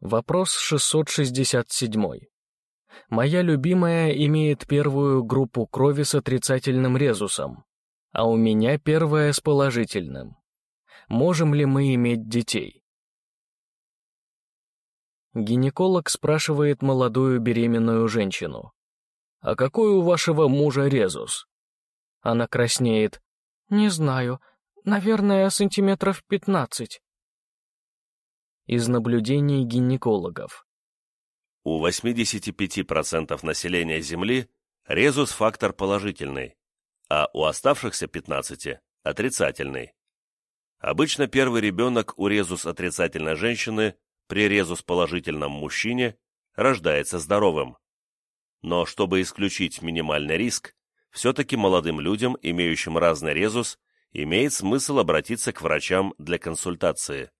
Вопрос 667. Моя любимая имеет первую группу крови с отрицательным резусом, а у меня первая с положительным. Можем ли мы иметь детей? Гинеколог спрашивает молодую беременную женщину. «А какой у вашего мужа резус?» Она краснеет. «Не знаю. Наверное, сантиметров пятнадцать». Из наблюдений гинекологов. У 85% населения Земли резус-фактор положительный, а у оставшихся 15% – отрицательный. Обычно первый ребенок у резус отрицательной женщины при резус положительном мужчине рождается здоровым. Но чтобы исключить минимальный риск, все-таки молодым людям, имеющим разный резус, имеет смысл обратиться к врачам для консультации.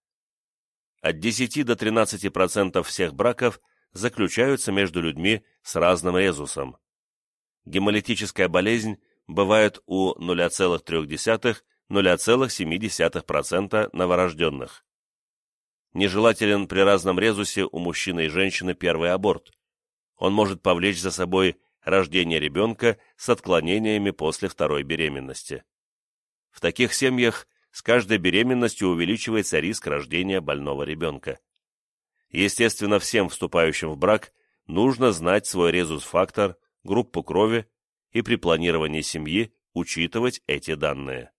От 10 до 13% всех браков заключаются между людьми с разным резусом. Гемолитическая болезнь бывает у 0,3-0,7% новорожденных. Нежелателен при разном резусе у мужчины и женщины первый аборт. Он может повлечь за собой рождение ребенка с отклонениями после второй беременности. В таких семьях с каждой беременностью увеличивается риск рождения больного ребенка. Естественно, всем вступающим в брак нужно знать свой резус-фактор, группу крови и при планировании семьи учитывать эти данные.